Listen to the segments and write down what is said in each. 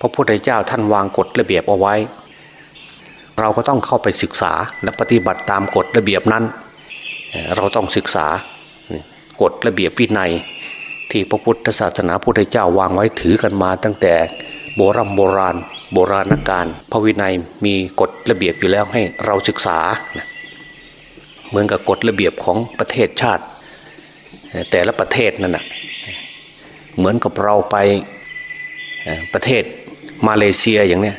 พระพุทธเจ้าท่านวางกฎระเบียบเอาไว้ เราก็ต้องเข้าไปศึกษาและปฏิบัติตามกฎระเบียบนั้น เราต้องศึกษากฎระเบียบวินัย ที่พระพุทธศาสนาพุทธเจ้าวางไว้ถือกันมาตั้งแต่โบรโบราณ โบราณกาลพระวินัยมีกฎระเบียบอยู่แล้วให้เราศึกษา เหมือนกับกฎระเบียบของประเทศชาติ แต่ละประเทศนั่นนะเหมือนกับเราไปประเทศ มาเลเซียอย่างเนี้ย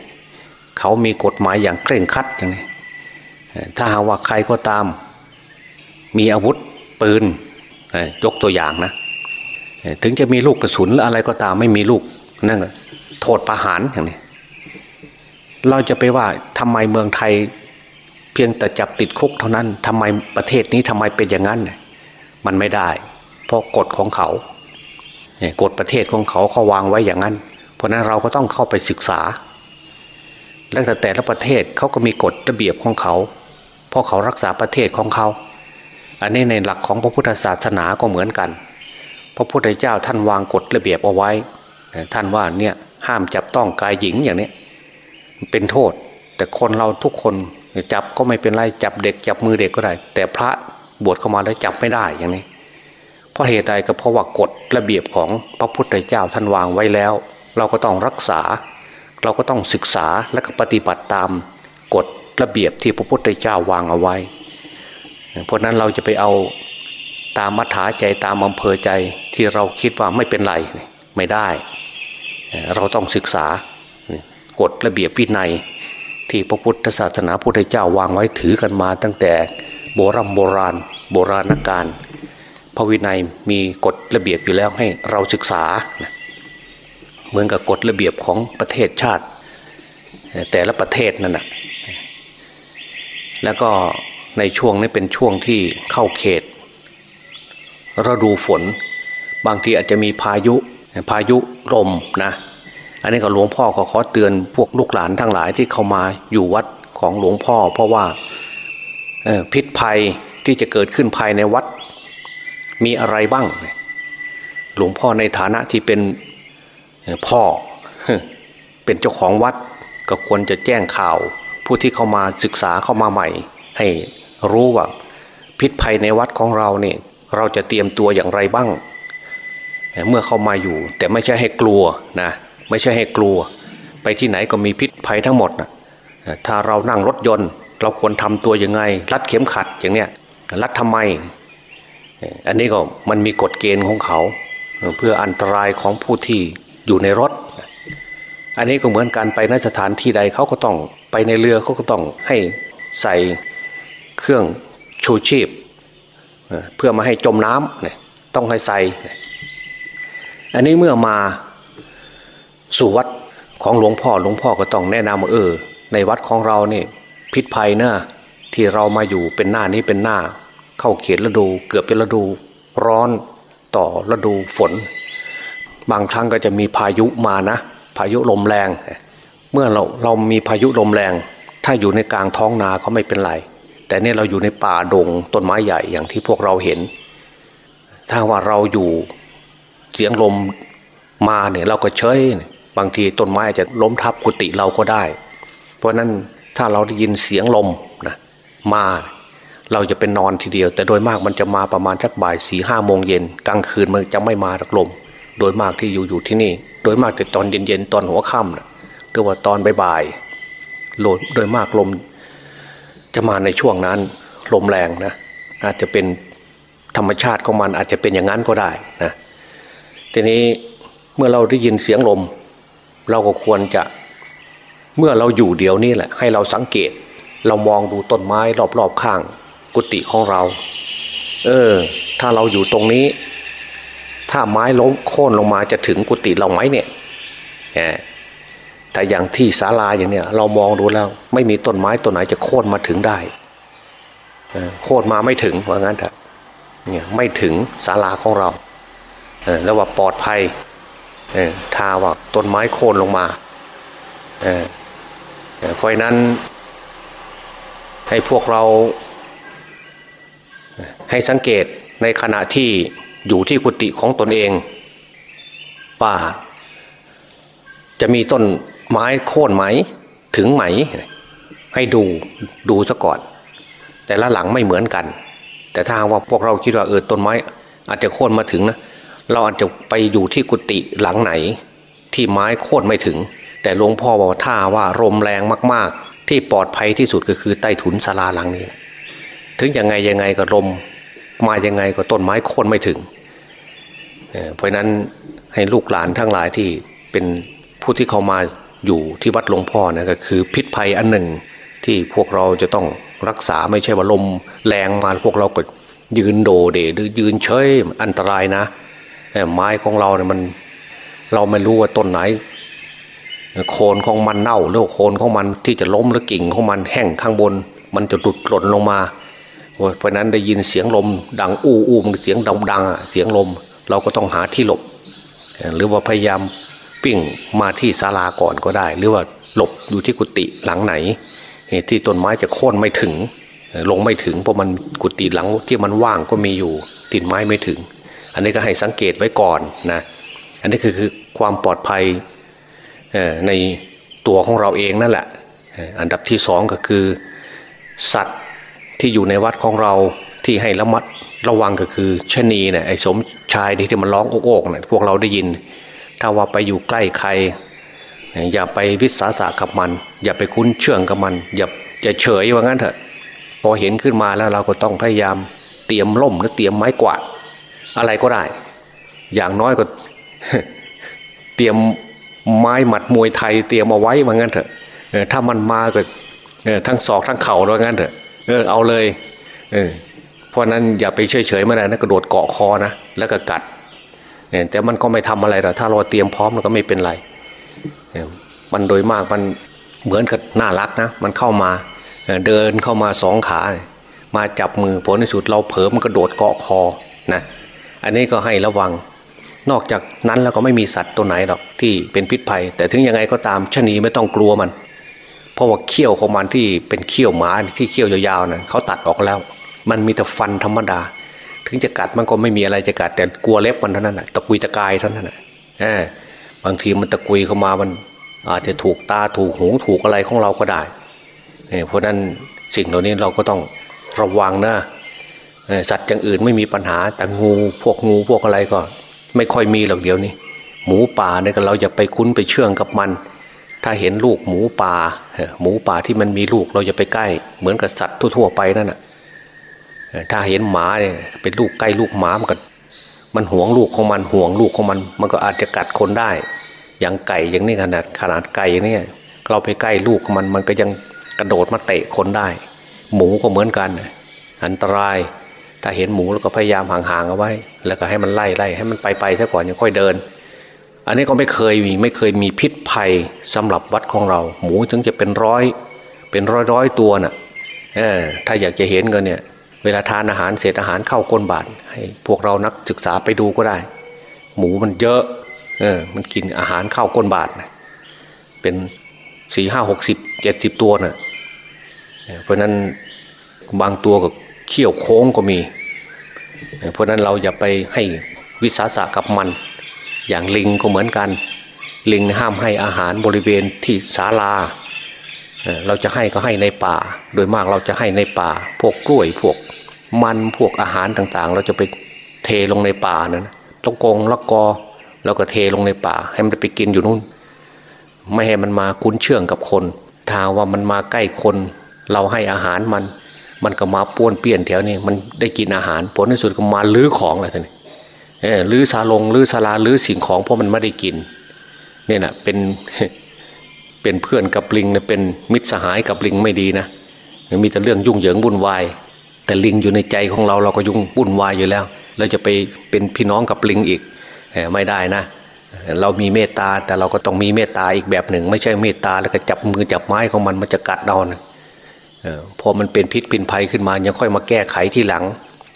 เขามีกฎหมายอย่างเคร่งครัดอย่างนี้ถ้าหากว่าใครก็ตาม มีอาวุธปืนยกตัวอย่างนะ ถึงจะมีลูกกระสุนหรืออะไรก็ตามไม่มีลูกนั่นก็โทษประหารอย่างนี้เราจะไปว่าทำไมเมืองไทยเพียงแต่จับติดคุกเท่านั้นทำไมประเทศนี้ทำไมเป็นอย่างนั้น มันไม่ได้ เพราะกฎของเขากฎประเทศของเขาเขาวางไว้อย่างนั้น เพราะนั้นเราก็ต้องเข้าไปศึกษา แล้วแต่แต่ละประเทศเขาก็มีกฎระเบียบของเขา เพราะเขารักษาประเทศของเขา อันนี้ในหลักของพระพุทธศาสนาก็เหมือนกัน พระพุทธเจ้าท่านวางกฎระเบียบเอาไว้ ท่านว่าเนี่ยห้ามจับต้องกายหญิงอย่างนี้เป็นโทษ แต่คนเราทุกคนจับก็ไม่เป็นไรจับเด็กจับมือเด็กก็ได้ แต่พระบวชเข้ามาแล้วจับไม่ได้อย่างนี้ เพราะเหตุใดก็เพราะว่ากฎระเบียบของพระพุทธเจ้าท่านวางไว้แล้ว เราก็ต้องรักษา เราก็ต้องศึกษาและก็ปฏิบัติตามกฎระเบียบที่พระพุทธเจ้าวางเอาไว้ เพราะนั้นเราจะไปเอาตามมัธยาใจตามอำเภอใจที่เราคิดว่าไม่เป็นไรไม่ได้ เราต้องศึกษากฎระเบียบวินัย ที่พระพุทธศาสนาพุทธเจ้าวางไว้ถือกันมา ตั้งแต่โบรโบราณ โบราณกาลพระวินัยมีกฎระเบียบอยู่แล้วให้เราศึกษา เหมือนกับกฎระเบียบของประเทศชาติ แต่ละประเทศนั่นแหะแล้วก็ในช่วงนี้เป็นช่วงที่เข้าเขตฤดูฝน บางทีอาจจะมีพายุพายุลมนะอันนี้ก็หลวงพ่อขอขอเตือนพวกลูกหลานทั้งหลายที่เข้ามาอยู่วัดของหลวงพ่อ เพราะว่าพิษภัยที่จะเกิดขึ้นภายในวัดมีอะไรบ้าง หลวงพ่อในฐานะที่เป็น พ่อเป็นเจ้าของวัดก็ควรจะแจ้งข่าว ผู้ที่เข้ามาศึกษาเข้ามาใหม่ ให้รู้ว่าพิษภัยในวัดของเราเนี่ยเราจะเตรียมตัวอย่างไรบ้าง เมื่อเข้ามาอยู่ แต่ไม่ใช่ให้กลัวนะไม่ใช่ให้กลัว ไปที่ไหนก็มีพิษภัยทั้งหมดนะถ้าเรานั่งรถยนต์ เราควรทำตัวยังไง รัดเข็มขัดอย่างเนี้ยรัดทำไม อันนี้ก็มันมีกฎเกณฑ์ของเขา เพื่ออันตรายของผู้ที่ อยู่ในรถ อันนี้ก็เหมือนการไปนสถานที่ใดเขาก็ต้องไปในเรือเขาก็ต้องให้ใส่เครื่องชูชีพ เพื่อมาให้จมน้ำต้องให้ใส่ อันนี้เมื่อมาสู่วัดของหลวงพ่อหลวงพ่อก็ต้องแนะนำเออ ในวัดของเราเนี่ยพิษภัยนะที่เรามาอยู่เป็นหน้านี้เป็นหน้า เข้าเขียนฤดูเกือบเป็นฤดูร้อนต่อฤดูฝน บางครั้งก็จะมีพายุมานะ พายุลมแรง เมื่อเราเรามีพายุลมแรง ถ้าอยู่ในกลางท้องนาเขาไม่เป็นไร แต่เนี่ยเราอยู่ในป่าดงต้นไม้ใหญ่อย่างที่พวกเราเห็น ถ้าว่าเราอยู่เสียงลมมาเนี่ยเราก็เฉยบางทีต้นไม้จะล้มทับกุฏิเราก็ได้ เพราะนั้นถ้าเราได้ยินเสียงลมนะมาเราจะเป็นนอนทีเดียว แต่โดยมากมันจะมาประมาณสักบ่ายสี่ห้าโมงเย็นกลางคืนมันจะไม่มาตกลม โดยมากที่อยู่อยู่ที่นี่ โดยมากแต่ตอนเย็นๆตอนหัวค่ำนะหรือว่าตอนบ่ายๆโดยมากลม จะมาในช่วงนั้นลมแรงนะอาจจะเป็นธรรมชาติของมันอาจจะเป็นอย่างนั้นก็ได้นะทีนี้เมื่อเราได้ยินเสียงลม เราก็ควรจะเมื่อเราอยู่เดียวนี่แหละ ให้เราสังเกต เรามองดูต้นไม้รอบๆข้าง กุฏิของเรา เออ ถ้าเราอยู่ตรงนี้ ถ้าไม้ล้มโค่นลงมาจะถึงกุฏิเราไหมเนี่ยแต่อย่างที่ศาลาอย่างเนี้ยเรามองดูแล้ว ไม่มีต้นไม้ต้นไหนจะโค่นมาถึงได้โค่นมาไม่ถึงว่างั้นเถอะเนี่ยไม่ถึงศาลาของเราแล้วว่าปลอดภัยถ้าว่าต้นไม้โค่นลงมาเพราะนั้น ให้พวกเราให้สังเกตในขณะที่ อยู่ที่กุฏิของตนเอง ป่า จะมีต้นไม้โค่นไหม ถึงไหม ให้ดูดูซะก่อน แต่ละหลังไม่เหมือนกัน แต่ถ้าว่าพวกเราคิดว่าเออต้นไม้ อาจจะโค่นมาถึงนะเราอาจจะไปอยู่ที่กุฏิหลังไหน ที่ไม้โค่นไม่ถึง แต่หลวงพ่อบอกถ้าว่าลมแรงมาก ๆ ที่ปลอดภัยที่สุดก็คือใต้ถุนศาลาหลังนี้ ถึงยังไงยังไงก็ลมมายังไงก็ต้นไม้โค่นไม่ถึง เพราะนั้นให้ลูกหลานทั้งหลายที่เป็นผู้ที่เขามาอยู่ที่วัดหลวงพ่อนะก็คือพิษภัยอันหนึ่งที่พวกเราจะต้องรักษาไม่ใช่ว่าลมแรงมาพวกเราก็ยืนโดเดหรือยืนเฉยอันตรายนะไม้ของเราเนี่ยมันเราไม่รู้ว่าต้นไหน โคนของมันเน่าหรือโคนของมันที่จะล้มหรือกิ่งของมันแห้งข้างบน มันจะดุดหล่นลงมาเพราะนั้นได้ยินเสียงลม ดังอู้อู้มันเสียงดังดังเสียงลม เราก็ต้องหาที่หลบ หรือว่าพยายามปิ้งมาที่ศาลาก่อนก็ได้ หรือว่าหลบอยู่ที่กุฏิหลังไหนที่ต้นไม้จะโค่นไม่ถึง ลงไม่ถึงเพราะมันกุฏิหลังที่มันว่างก็มีอยู่ติดไม้ไม่ถึง อันนี้ก็ให้สังเกตไว้ก่อนนะอันนี้คือคือความปลอดภัยในตัวของเราเองนั่นแหละ อันดับที่สองก็คือ สัตว์ที่อยู่ในวัดของเราที่ให้ระมัดระวังก็คือชนีเนี่ยไอ้สมชายที่มันร้องโอกๆเนี่ยพวกเราได้ยิน ถ้าว่าไปอยู่ใกล้ใคร อย่าไปวิสาสะกับมัน อย่าไปคุ้นเชื่องกับมัน อย่าอย่าเฉยว่างั้นเถอะ พอเห็นขึ้นมาแล้วเราก็ต้องพยายามเตรียมล่มหรือเตรียมไม้กวาดอะไรก็ได้ อย่างน้อยก็เตรียมไม้หมัดมวยไทยเตรียมเอาไว้ว่างั้นเถอะถ้ามันมาก็ทั้งศอกทั้งเข่าว่างั้นเถอะเออเอาเลยเออ ราะนั้นอย่าไปเฉยเฉยไม่ได้นะกระโดดเกาะคอนะแล้วก็กัดแต่มันก็ไม่ทำอะไรหรอกถ้าเราเตรียมพร้อมมันก็ไม่เป็นไรมันโดยมากมันเหมือนกับน่ารักนะมันเข้ามาเดินเข้ามาสองขา มาจับมือผลในสุดเราเผลอมันกระโดดเกาะคอนะอันนี้ก็ให้ระวัง นอกจากนั้นแล้วก็ไม่มีสัตว์ตัวไหนหรอกที่เป็นพิษภัย แต่ถึงยังไงก็ตามชนีไม่ต้องกลัวมัน เพราะว่าเขี้ยวของมันที่เป็นเขี้ยวหมาที่เขี้ยวยาวๆนะ่ะเขาตัดออกแล้ว มันมีแต่ฟันธรรมดา ถึงจะกัดมันก็ไม่มีอะไรจะกัด แต่กลัวเล็บมันเท่านั้นแหะตะกุยตะกายเท่านั้นแหละบางทีมันตะกุยเข้ามามัน อาจจะถูกตาถูกหูถูกอะไรของเราก็ได้เพราะนั้นสิ่งเหล่านี้เราก็ต้องระวังนะสัตว์อย่างอื่นไม่มีปัญหาแต่งูพวกงูพวกอะไรก็ ไม่ค่อยมีหรอกเดี๋ยวนี้ หมูป่าเนี่ยเราอย่าไปคุ้นไปเชื่องกับมัน ถ้าเห็นลูกหมูป่า หมูป่าที่มันมีลูกเราจะไปใกล้ เหมือนกับสัตว์ทั่ว ๆ ไปนั่นแหะ ถ้าเห็นหมาเนี่ยเป็นลูกใกล้ลูกหมามันก็มันห่วงลูกของมันห่วงลูกของมัน มันก็อาจจะกัดคนได้ อย่างไก่อย่างนี้ขนาดขนาดไก่เนี่ยเราไปใกล้ลูกของมันมันก็ยังกระโดดมาเตะคนได้ หมูก็เหมือนกัน อันตราย ถ้าเห็นหมูแล้วก็พยายามห่างๆเอาไว้ แล้วก็ให้มันไล่ไล่ให้มันไปไปซะก่อนยังค่อยเดิน อันนี้ก็ไม่เคยมีไม่เคยมีพิษภัยสำหรับวัดของเรา หมูถึงจะเป็นร้อย เป็นร้อยร้อยตัวน่ะเออถ้าอยากจะเห็นกันเนี่ย วลาทานอาหารเศษอาหารเข้าก้นบาทให้พวกเรานักศึกษาไปดูก็ได้ หมูมันเยอะเออมันกินอาหารเข้าก้นบาทนะเป็นสี่ห้าหกสิบเจ็ดสิบตัวน่ะเพราะนั้นบางตัวก็เขี้ยวโค้งก็มี เพราะนั้นเราอย่าไปให้วิสาสะกับมัน อย่างลิงก็เหมือนกัน ลิงห้ามให้อาหารบริเวณที่ศาลา เราจะให้ก็ให้ในป่า โดยมากเราจะให้ในป่า พวกกล้วยพวก มันพวกอาหารต่างๆ เราจะไปเทลงในป่านั้นตงกงละกอเราก็เทลงในป่า ให้มันไปกินอยู่นู่น ไม่ให้มันมาคุ้นเชื่องกับคนถ้าว่ามันมาใกล้คน เราให้อาหารมัน มันก็มาป้วนเปี้ยนแถวนี้มันได้กินอาหารผลในสุดก็มาลื้อของอะไรท่านเออลื้อซาลงลื้อซาลาลื้อสิ่งของเพราะมันไม่ได้กินเนี่ยนะเป็นเป็นเพื่อนกับลิงนะเป็นมิตรสหายกับลิงไม่ดีนะมีแต่เรื่องยุ่งเหยิงวุ่นวาย แต่ลิงอยู่ในใจของเราเราก็ยุ่งวุ่นวายอยู่แล้ว เราจะไปเป็นพี่น้องกับลิงอีกไม่ได้นะ เรามีเมตตาแต่เราก็ต้องมีเมตตาอีกแบบหนึ่ง ไม่ใช่เมตตาแล้วก็จับมือจับไม้ของมันมันจะกัดเรานะพอมันเป็นพิษเป็นภัยขึ้นมายังค่อยมาแก้ไขที่หลัง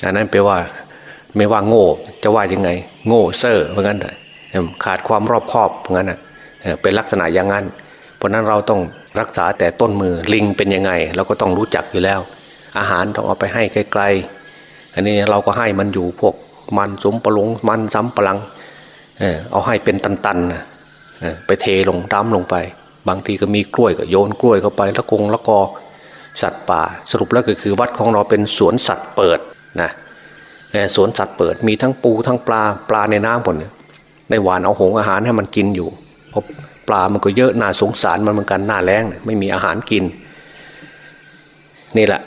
อันนั้นแปลว่าไม่ว่าโง่จะว่ายังไง โง่เซ่อเหมือนกันขาดความรอบคอบเหมือนกันเป็นลักษณะอย่างนั้น เพราะนั้นเราต้องรักษาแต่ต้นมือลิงเป็นยังไง เราก็ต้องรู้จักอยู่แล้ว อาหารต้องเอาไปให้ไกลๆอันนี้เราก็ให้มันอยู่พวกมันสมปะลงมันซ้ำปลังเอาให้เป็นตันๆนะไปเทลงดำลงไป บางทีก็มีกล้วยก็โยนกล้วยเข้าไปละกงละกอสัตว์ป่า สรุปแล้วก็คือวัดของเราเป็นสวนสัตว์เปิดนะสวนสัตว์เปิดมีทั้งปูทั้งปลาปลาในน้ำหมดในหวานเอาหงอาหารให้มันกินอยู่พราะปลามันก็เยอะน่าสงสารมันเหมือนกันหน้าแรงไม่มีอาหารกิน นี่แหละ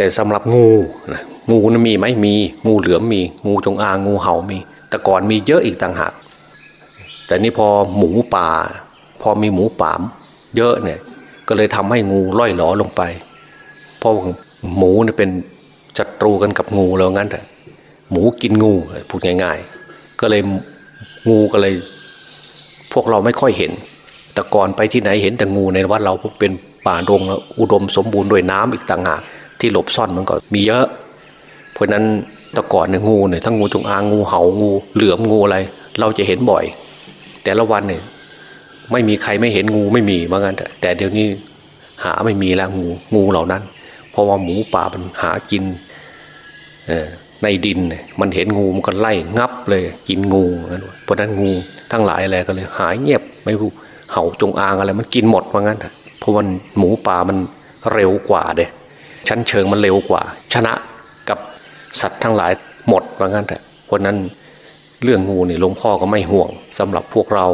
แต่สำหรับงูนะงูนะมีไหมมีงูเหลือมมี งูจงอางงูเห่ามี แต่ก่อนมีเยอะอีกต่างหากแต่นี่พอหมูป่า พอมีหมูป่ามเยอะเนี่ยก็เลยทำให้งูล่อยหลอลงไป เพราะหมูเนี่ยเป็นศัตรูกันกับงูแล้วงั้นแต่หมูกินงูพูดง่าย ๆ ก็เลยงูก็เลย พวกเราไม่ค่อยเห็น แต่ก่อนไปที่ไหนเห็นแต่งูในวัดเราเป็นป่าดงอุดมสมบูรณ์ด้วยน้ำอีกต่างหาก ที่หลบซ่อนมันก็มีเยอะ เพราะนั้นแต่ก่อนเนี่ยงูเนี่ยทั้งงูจงอางงูเห่างูเหลือมงูอะไร เราจะเห็นบ่อย แต่ละวันเนี่ยไม่มีใครไม่เห็นงูไม่มีว่างั้นแต่เดี๋ยวนี้หาไม่มีแล้วงูงูเหล่านั้น เพราะว่าหมูป่ามันหากินในดินมันเห็นงูมันก็ไล่งับเลยกินงูเพราะนั้นงูทั้งหลายอะไรก็เลย หายเงียบไม่รู้เห่าจงอางอะไร มันกินหมดว่างั้นเพราะวันหมูป่ามันเร็วกว่าเด้ ชั้นเชิงมันเร็วกว่า ชนะกับสัตว์ทั้งหลายหมดว่างั้นแต่เพราะนั้นเรื่องงูนี่หลวงพ่อก็ไม่ห่วงสำหรับพวกเรา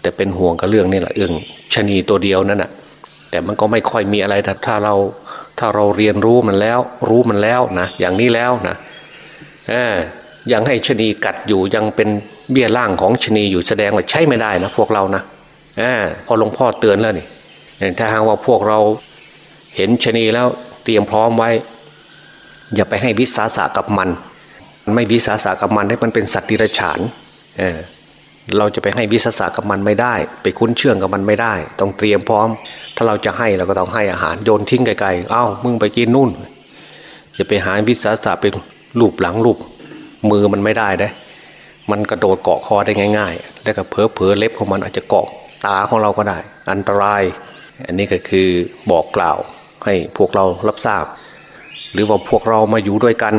แต่เป็นห่วงกับเรื่องนี่แหละเรื่องชนีตัวเดียวนั่นแหะแต่มันก็ไม่ค่อยมีอะไรถ้าเราถ้าเราเรียนรู้มันแล้ว รู้มันแล้วนะอย่างนี้แล้วนะยังให้ชนีกัดอยู่ยังเป็นเบี้ยล่างของชนีอยู่แสดงว่าใช่ไม่ได้นะพวกเรานะอพอหลวงพ่อเตือนแล้วนี่ถ้าหากว่าพวกเรา เห็นชนีแล้วเตรียมพร้อมไว้ อย่าไปให้วิสาสะกับมัน ไม่วิสาสะกับมันให้มันเป็นสัตว์ดิรัจฉานเเราจะไปให้วิสาสะกับมันไม่ได้ ไปคุ้นเชื่องกับมันไม่ได้ ต้องเตรียมพร้อม ถ้าเราจะให้เราก็ต้องให้อาหารโยนทิ้งไกลๆ เอ้ามึงไปกินนู่นจะไปหาวิสาสะเป็นรูปหลังรูปมือมันไม่ได้ได้มันกระโดดเกาะคอได้ง่าย ๆ แล้วก็เพอเพอเล็บของมันอาจจะเกาะตาของเราก็ได้ อันตราย อันนี้ก็คือบอกกล่าว ให้พวกเรารับทราบ หรือว่าพวกเรามาอยู่ด้วยกัน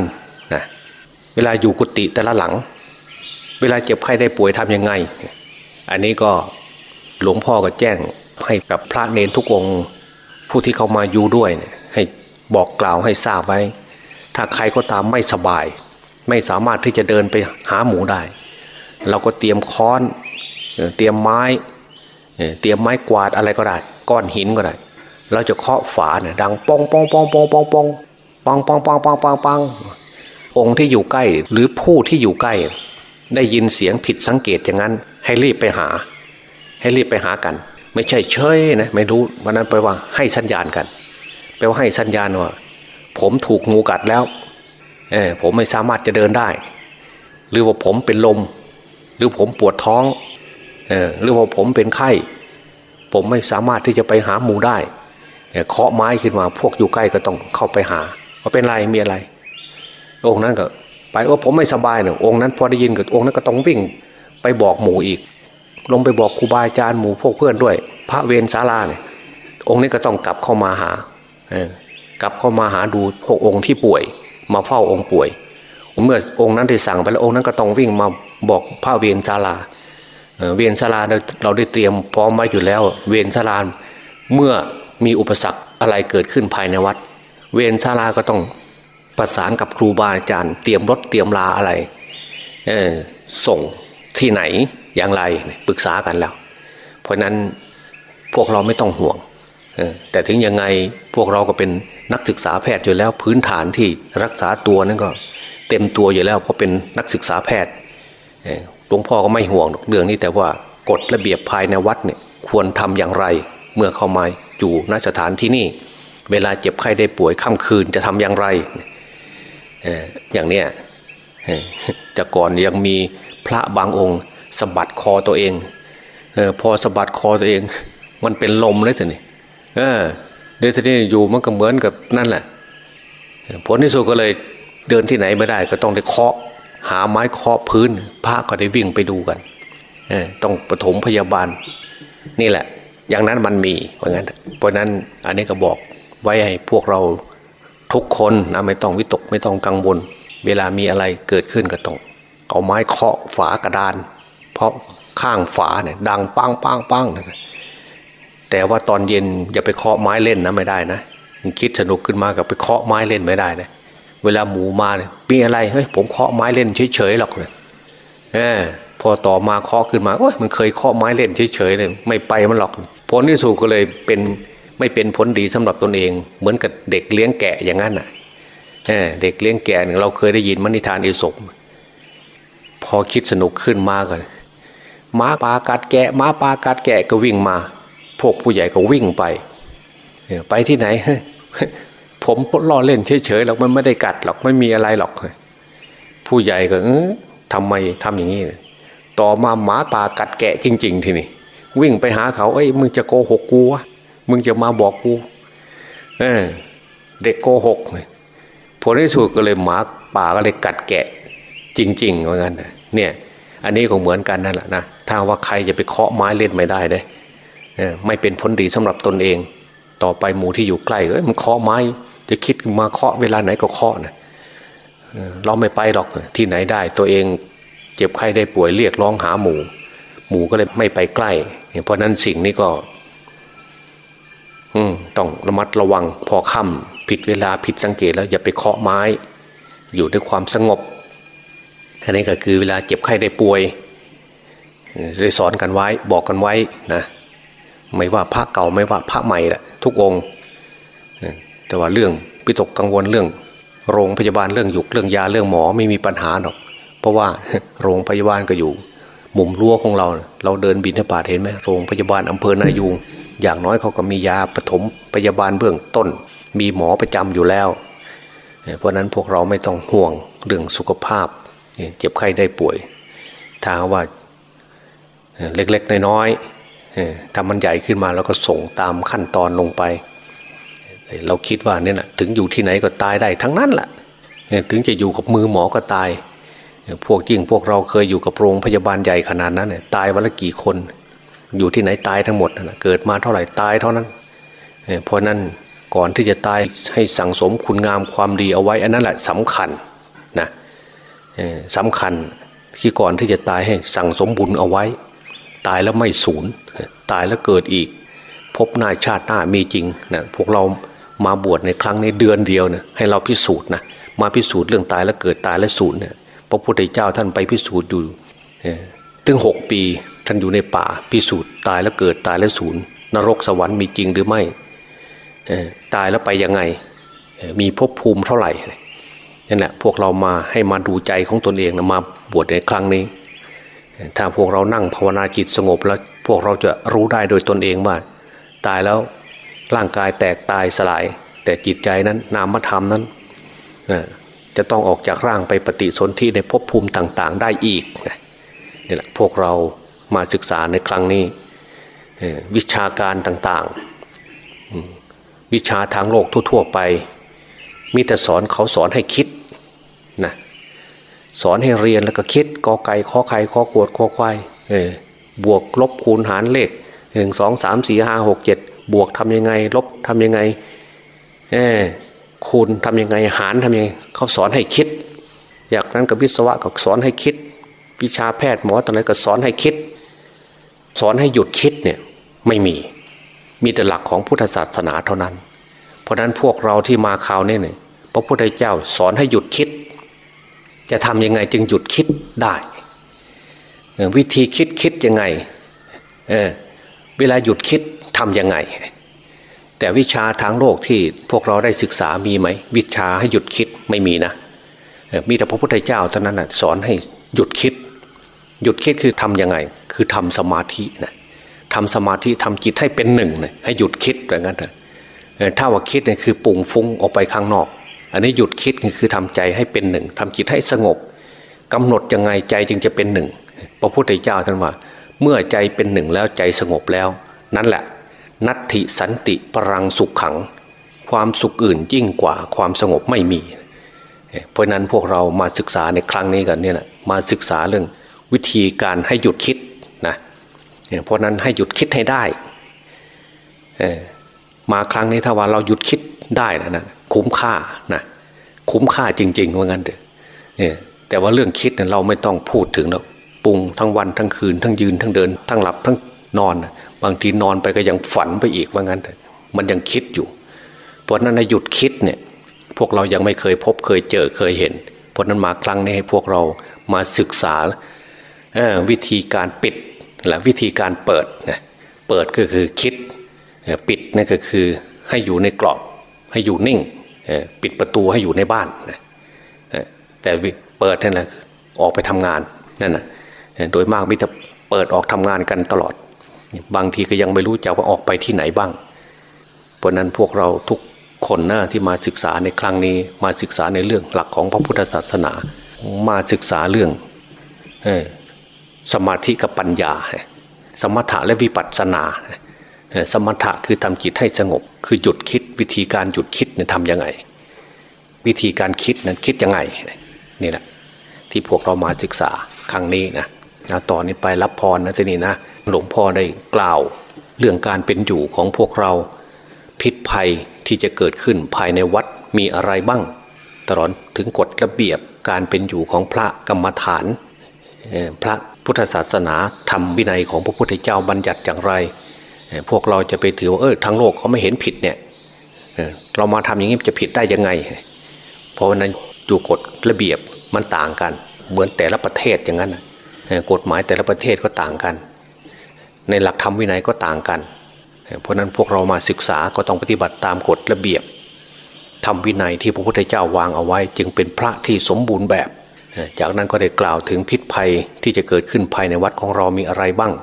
นะเวลาอยู่กุฏิแต่ละหลัง เวลาเจ็บไข้ได้ป่วยทํำยังไง อันนี้ก็หลวงพ่อก็แจ้งให้กับพระเนนทุกองค์ผู้ที่เขามาอยู่ด้วยให้บอกกล่าวให้ทราบไว้ ถ้าใครก็ตามไม่สบาย ไม่สามารถที่จะเดินไปหาหมูได้ เราก็เตรียมค้อนเตรียมไม้เตรียมไม้กวาดอะไรก็ได้ ก้อนหินก็ได้ เราจะเคาะฝาเนี่ยดังปองปองปองปองปองปองปองปองปองปองปองปององค์ที่อยู่ใกล้หรือผู้ที่อยู่ใกล้ ได้ยินเสียงผิดสังเกตอย่างนั้น ให้รีบไปหา ให้รีบไปหากัน ไม่ใช่เฉยนะไม่รู้วันนั้นไปว่าให้สัญญาณกันแปลว่าให้สัญญาณว่า ผมถูกงูกัดแล้วเออผมไม่สามารถจะเดินได้ หรือว่าผมเป็นลม หรือผมปวดท้องหรือว่าผมเป็นไข้ ผมไม่สามารถที่จะไปหาหมูได้ เคาะไม้ขึ้นมาพวกอยู่ใกล้ก็ต้องเข้าไปหาว่าเป็นไรมีอะไร องค์นั้นก็ไปว่าผมไม่สบายเนี่ยองค์นั้นพอได้ยินกับองค์นั้นก็ต้องวิ่งไปบอกหมูอีก ลงไปบอกครูบาอาจารย์หมูพวกเพื่อนด้วย พระเวรศาลาเนี่ยองค์นี้ก็ต้องกลับเข้ามาหากลับเข้ามาหาดูพวกองค์ที่ป่วย มาเฝ้าองค์ป่วย เมื่อองค์นั้นได้สั่งไปแล้วองค์นั้นก็ต้องวิ่งมาบอกพระเวรศาลาเวียนสลาเราได้เตรียมพร้อมไว้อยู่แล้ว เวียนสลาเมื่อ มีอุปสรรคอะไรเกิดขึ้นภายในวัด เวียนสลาก็ต้องประสานกับครูบาอาจารย์เตรียมรถเตรียมลาอะไรส่งที่ไหนอย่างไรปรึกษากันแล้ว เพราะนั้นพวกเราไม่ต้องห่วงแต่ถึงยังไงพวกเราก็เป็นนักศึกษาแพทย์อยู่แล้วพื้นฐานที่รักษาตัวนั่นก็เต็มตัวอยู่แล้วเพราะเป็นนักศึกษาแพทย์หลวงพ่อก็ไม่ห่วงเรื่องนี้แต่ว่ากฎระเบียบภายในวัดเนี่ยควรทำอย่างไรเมื่อเข้ามา อยู่ณสถานที่นี่ เวลาเจ็บไข้ได้ป่วยค่ำคืนจะทำอย่างไรอย่างเนี้ยจะก่อนยังมีพระบางองค์สะบัดคอตัวเองอพอสะบัดคอตัวเอง มันเป็นลมเลยสินี่เออเดี๋ยวทีนี้อยู่มันก็เหมือนกับนั่นแหละ ผลที่สุดก็เลยเดินที่ไหนไม่ได้ ก็ต้องได้เคาะ หาไม้เคาะพื้นพระก็ได้วิ่งไปดูกันต้องปฐมพยาบาล นี่แหละ อย่างนั้นมันมีเพราะงั้นเพราะนั้นอันนี้ก็บอกไว้ให้พวกเราทุกคนนะไม่ต้องวิตกไม่ต้องกังวล เวลามีอะไรเกิดขึ้นก็ต้องเอาไม้เคาะฝากระดาน เพราะข้างฝาเนี่ยดังปังปังปังแต่ว่าตอนเย็นอย่าไปเคาะไม้เล่นนะไม่ได้นะคิดสนุกขึ้นมากับไปเคาะไม้เล่นไม่ได้นะเวลาหมูมาเนี่ยมีอะไรเฮ้ยผมเคาะไม้เล่นเฉยๆหรอกเลยเออพอต่อมาเคาะขึ้นมาโอ้ยมันเคยเคาะไม้เล่นเฉยๆเลยไม่ไปมันหรอก ผลที่สุดก็เลยเป็นไม่เป็นผลดีสำหรับตนเอง เหมือนกับเด็กเลี้ยงแกะอย่างนั้นน่ะเเด็กเลี้ยงแกะเนี่ยเราเคยได้ยินมณิทานอิศกพอคิดสนุกขึ้นมาก่อนม้าปากัดแกะม้าปากัดแกะก็วิ่งมา พวกผู้ใหญ่ก็วิ่งไปไปที่ไหน ผมล่อเล่นเฉยๆหรอกมันไม่ได้กัดหรอกไม่มีอะไรหรอก ผู้ใหญ่ก็เออทำไมทำอย่างนี้ต่อมาหมาป่ากัดแกะจริง ๆ ทีนี้ วิ่งไปหาเขาเอ้ยมึงจะโกหกกูวะมึงจะมาบอกกูเออเด็กโกหกผลที่สุดก็เลยหมาป่าก็เลยกัดแกะ จริงๆเหมือนกันเนี่ย อันนี้ก็เหมือนกันนั่นแหละนะถ้าว่าใครจะไปเคาะไม้เล่นไม่ได้เลยไม่เป็นผลดีสำหรับตนเอง ต่อไปหมูที่อยู่ใกล้เอ้ยมันเคาะไม้ จะคิดมาเคาะเวลาไหนก็เคาะนะเราไม่ไปหรอกที่ไหนได้ ตัวเองเจ็บไข้ได้ป่วยเรียกร้องหาหมู หมูก็เลยไม่ไปใกล้ เพราะนั้นสิ่งนี้ก็ต้องระมัดระวังพอค่ำผิดเวลาผิดสังเกตแล้วอย่าไปเคาะไม้ อยู่ด้วยความสงบอันนี้ก็คือเวลาเจ็บไข้ได้ป่วยได้สอนกันไว้บอกกันไว้นะไม่ว่าพระเก่าไม่ว่าพระใหม่ละทุกองค์ แต่ว่าเรื่องปิตกกังวลเรื่อง โรงพยาบาลเรื่องหยุกเรื่องยาเรื่องหมอไม่มีปัญหาหรอก เพราะว่าโรงพยาบาลก็อยู่ มุมรั้วของเรา เราเดินบินทบาทเห็นไหมโรงพยาบาลอำเภอนายูงอย่างน้อยเขาก็มียาปฐมพยาบาลเบื้องต้น มีหมอประจำอยู่แล้ว เพราะนั้นพวกเราไม่ต้องห่วงเรื่องสุขภาพเจ็บไข้ได้ป่วยถ้าว่าเล็กๆน้อยๆถ้ามันใหญ่ขึ้นมาแล้วก็ส่งตามขั้นตอนลงไป เราคิดว่าเนี่ยนะถึงอยู่ที่ไหนก็ตายได้ทั้งนั้นแหละถึงจะอยู่กับมือหมอก็ตาย พวกยิ่งพวกเราเคยอยู่กับโรงพยาบาลใหญ่ขนาดนั้นเนี่ยตายวันละกี่คน อยู่ที่ไหนตายทั้งหมดนะเกิดมาเท่าไหร่ตายเท่านั้นเพราะนั้นก่อนที่จะตายให้สั่งสมคุณงามความดีเอาไว้ อันนั้นแหละสำคัญนะสำคัญที่ก่อนที่จะตายให้สั่งสมบุญเอาไว้ ตายแล้วไม่สูญตายแล้วเกิดอีก พบหน้าชาติหน้ามีจริงนะพวกเรามาบวชในครั้งในเดือนเดียวเนี่ยให้เราพิสูจน์นะมาพิสูจน์เรื่องตายแล้วเกิดตายแล้วสูญเนี่ย ระพุทธเจ้าท่านไปพิสูจน์อยู่ถึงหกปีท่านอยู่ในป่าพิสูจน์ตายแล้วเกิดตายแล้วสูญนรกสวรรค์มีจริงหรือไม่ตายแล้วไปยังไงมีภพภูมิเท่าไหร่นั่นแหละพวกเรามาให้มาดูใจของตนเองนะมาบวชในครั้งนี้ ถ้าพวกเรานั่งภาวนาจิตสงบแล้วพวกเราจะรู้ได้โดยตนเองว่า ตายแล้วร่างกายแตกตายสลาย แต่จิตใจนั้นนามธรรมนั้น จะต้องออกจากร่างไปปฏิสนธิในภพภูมิต่างๆ ได้อีกนี่แหละพวกเรามาศึกษาในครั้งนี้วิชาการต่างๆ วิชาทางโลกทั่วๆไป มีแต่สอนเขาสอนให้คิดนะสอนให้เรียนแล้วก็คิดกอไก่ข้อไข่ข้อขวดข้อควายบวกลบคูณหารเลขหนึ่งสองสามสี่ห้าหกเจ็ดบวกทำยังไง ลบทำยังไง คูณทำยังไงหารทำยังไงเขาสอนให้คิด อย่างนั้นกับวิศวะก็สอนให้คิด วิชาแพทย์หมอตอนไหนก็สอนให้คิด สอนให้หยุดคิดเนี่ยไม่มีมีแต่หลักของพุทธศาสนาเท่านั้น เพราะนั้นพวกเราที่มาคราวนี้เนี่ยพระพุทธเจ้าสอนให้หยุดคิด จะทำยังไงจึงหยุดคิดได้วิธีคิดคิดยังไงเเวลาหยุดคิดทำยังไง แต่วิชาทางโลกที่พวกเราได้ศึกษามีไหม วิชาให้หยุดคิดไม่มีนะมีแต่พระพุทธเจ้าเท่านั้นนะสอนให้หยุดคิด หยุดคิดคือทำยังไง คือทำสมาธินะทำสมาธิทำจิตให้เป็นหนึ่งนะให้หยุดคิดแบบนั้นเถอะถ้าว่าคิดเนี่ยคือปุ่งฟุ้งออกไปข้างนอก อันนี้หยุดคิดคือทำใจให้เป็นหนึ่งทำจิตให้สงบกำหนดยังไงใจจึงจะเป็นหนึ่งพระพุทธเจ้าท่านว่า เมื่อใจเป็นหนึ่งแล้วใจสงบแล้ว นั่นแหละ นัตถิสันติปรังสุขขัง ความสุขอื่นยิ่งกว่าความสงบไม่มี เพราะนั้นพวกเรามาศึกษาในครั้งนี้กันเนี่ยนะมาศึกษาเรื่องวิธีการให้หยุดคิดนะเพราะนั้นให้หยุดคิดให้ได้ มาครั้งนี้ถ้าว่าเราหยุดคิดได้นะนะคุ้มค่านะคุ้มค่าจริงๆว่างั้นเถอะแต่ว่าเรื่องคิดเนี่ยเราไม่ต้องพูดถึงแล้วปรุงทั้งวันทั้งคืนทั้งยืนทั้งเดิน ทั้งหลับทั้งนอน บางทีนอนไปก็ยังฝันไปอีกว่างั้นมันยังคิดอยู่ เพราะนั้นหยุดคิดเนี่ยพวกเรายังไม่เคยพบเคยเจอเคยเห็น เพราะนั้นมาครั้งนี้ให้พวกเรามาศึกษาวิธีการปิดและวิธีการเปิดนะเปิดก็คือคิดปิดนั่นก็คือให้อยู่ในกรอบให้อยู่นิ่งปิดประตูให้อยู่ในบ้านนะแต่เปิดนั่นแหละออกไปทำงานนั่นนะโดยมากมิจะเปิดออกทำงานกันตลอด บางทีก็ยังไม่รู้จะว่าออกไปที่ไหนบ้าง เพราะนั้นพวกเราทุกคนนะที่มาศึกษาในครั้งนี้มาศึกษาในเรื่องหลักของพระพุทธศาสนา มาศึกษาเรื่องสมาธิกับปัญญา สมถะและวิปัสสนา สมถะคือทำจิตให้สงบ คือหยุดคิดวิธีการหยุดคิดเนี่ยทำยังไง วิธีการคิดนั้นคิดยังไงนี่แหละที่พวกเรามาศึกษาครั้งนี้นะนะต่อนนี้ไปรับพรนะที่นี้นะ หลวงพ่อได้กล่าว เรื่องการเป็นอยู่ของพวกเรา พิษภัยที่จะเกิดขึ้นภายในวัดมีอะไรบ้าง ตลอดถึงกฎระเบียบการเป็นอยู่ของพระกรรมฐาน พระพุทธศาสนาทำวินัยของพระพุทธเจ้าบัญญัติอย่างไร พวกเราจะไปถือว่าเออทั้งโลกเขาไม่เห็นผิดเนี่ยเรามาทำอย่างนี้จะผิดได้ยังไง เพราะวันนั้นอยู่กฎระเบียบมันต่างกัน เหมือนแต่ละประเทศอย่างนั้นกฎหมายแต่ละประเทศก็ต่างกัน ในหลักธรรมวินัยก็ต่างกัน เพราะนั้นพวกเรามาศึกษาก็ต้องปฏิบัติตามกฎระเบียบทำวินัยที่พระพุทธเจ้าวางเอาไว้ จึงเป็นพระที่สมบูรณ์แบบ จากนั้นก็ได้กล่าวถึงพิษภัยที่จะเกิดขึ้นภายในวัดของเรามีอะไรบ้าง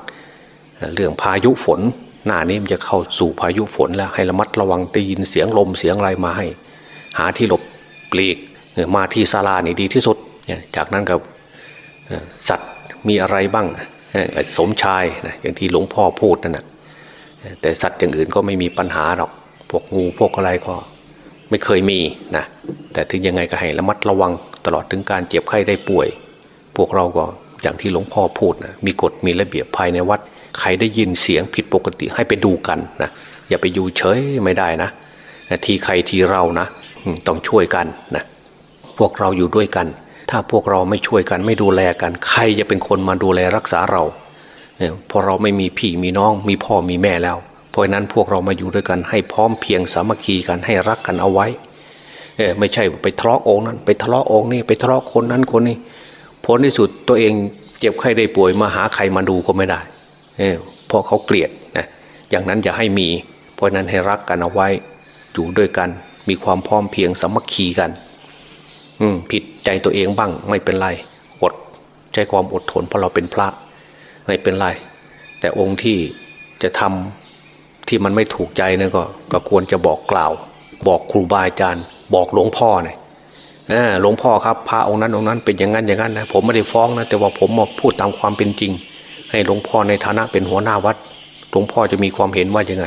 เรื่องพายุฝน หน้านี้มันจะเข้าสู่พายุฝนแล้วให้ระมัดระวังได้ยินเสียงลมเสียงอะไรมาให้ หาที่หลบปลีกมาที่ศาลานี่ดีที่สุด จากนั้นก็สัตว์มีอะไรบ้าง สมชายนะอย่างที่หลวงพ่อพูดนั่นนะแต่สัตว์อย่างอื่นก็ไม่มีปัญหาหรอกพวกงูพวกอะไรก็ไม่เคยมีนะแต่ถึงยังไงก็ให้ระมัดระวังตลอดถึงการเจ็บไข้ได้ป่วย พวกเราก็อย่างที่หลวงพ่อพูดนะมีกฎมีระเบียบภายในวัด ใครได้ยินเสียงผิดปกติให้ไปดูกันนะอย่าไปอยู่เฉยไม่ได้นะทีใครทีเรานะต้องช่วยกันนะพวกเราอยู่ด้วยกัน ถ้าพวกเราไม่ช่วยกันไม่ดูแลกัน ใครจะเป็นคนมาดูแลรักษาเราเพราะเราไม่มีพี่มีน้องมีพ่อมีแม่แล้ว เพราะนั้นพวกเรามาอยู่ด้วยกันให้พร้อมเพียงสามัคคีกันให้รักกันเอาไว้เออไม่ใช่ไปทะเลาะองนั้น ไปทะเลาะองนี่ไปทะเลาะคนนั้นคนนี้ผลที่สุดตัวเองเจ็บไข้ได้ป่วยมาหาใครมาดูก็ไม่ได้เพราะเขาเกลียดนะอย่างนั้นอย่าให้มี เพราะนั้นให้รักกันเอาไว้อยู่ด้วยกันมีความพร้อมเพียงสามัคคีกัน ผิดใจตัวเองบ้าง ไม่เป็นไรอดใจความอดทนเพราะเราเป็นพระไม่เป็นไร แต่องค์ที่จะทำที่มันไม่ถูกใจนั่นก็ก็ควรจะบอกกล่าว บอกครูบาอาจารย์ บอกหลวงพ่อเนี่ยหลวงพ่อครับพระองค์นั้นองค์นั้นเป็นอย่างนั้นอย่างนั้นนะผมไม่ได้ฟ้องนะแต่ว่าผมมาพูดตามความเป็นจริง ให้หลวงพ่อในฐานะเป็นหัวหน้าวัด หลวงพ่อจะมีความเห็นว่ายังไง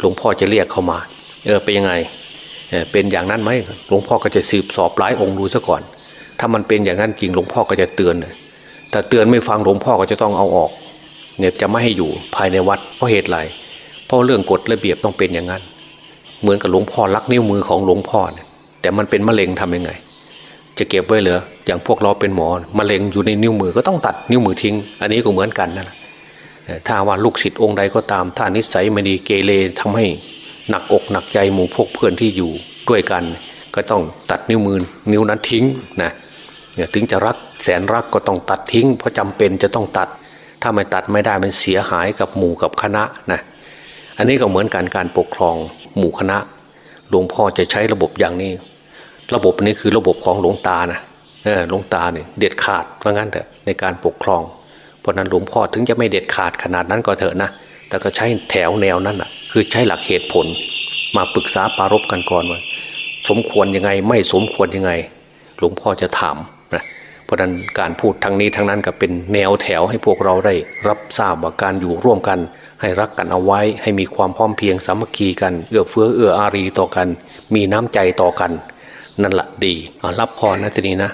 หลวงพ่อจะเรียกเข้ามา เออเป็นยังไง เป็นอย่างนั้นไหมหลวงพ่อก็จะสืบสอบหลายองค์ดูซะก่อน ถ้ามันเป็นอย่างนั้นจริงหลวงพ่อก็จะเตือนแต่เตือนไม่ฟังหลวงพ่อก็จะต้องเอาออกเนี่ยจะไม่ให้อยู่ภายในวัดเพราะเหตุไรเพราะเรื่องกฎระเบียบต้องเป็นอย่างนั้น เหมือนกับหลวงพ่อลักนิ้วมือของหลวงพ่อเนี่ยแต่มันเป็นมะเร็งทํำยังไง จะเก็บไว้เหรออย่างพวกเราเป็นหมอมะเร็งอยู่ในนิ้วมือก็ต้องตัดนิ้วมือทิ้ง อันนี้ก็เหมือนกันนั่นแหละถ้าว่าลูกศิษย์องค์ใดก็ตามถ้านิสัยไม่ดีเกเรทำให้ หนักอกหนักใจหมู่พวกเพื่อนที่อยู่ด้วยกัน ก็ต้องตัดนิ้วมือนิ้วนั้นทิ้งนะถึงจะรักแสนรักก็ต้องตัดทิ้ง เพราะจำเป็นจะต้องตัด ถ้าไม่ตัดไม่ได้มันเสียหายกับหมู่กับคณะนะอันนี้ก็เหมือนกันการปกครองหมู่คณะหลวงพ่อจะใช้ระบบอย่างนี้ ระบบนี้คือระบบของหลวงตานะหลวงตาเนี่ยเด็ดขาดว่างั้นเถอะในการปกครอง เพราะนั้นหลวงพ่อถึงจะไม่เด็ดขาดขนาดนั้นก็เถอะนะ แต่ก็ใช้แถวแนวนั้นอะ คือใช้หลักเหตุผล มาปรึกษาปารบกันก่อนว่าสมควรยังไงไม่สมควรยังไง หลวงพ่อจะถามนะเพราะนั้นการพูดทางนี้ทางนั้นก็เป็นแนวแถวให้พวกเราได้รับทราบว่าการอยู่ร่วมกัน ให้รักกันเอาไว้ ให้มีความพร้อมเพียงสามัคคีกันเอื้อเฟื้อเอื้ออารีต่อกัน มีน้ำใจต่อกัน นั่นแหละดีรับพรนะทีนี้นะ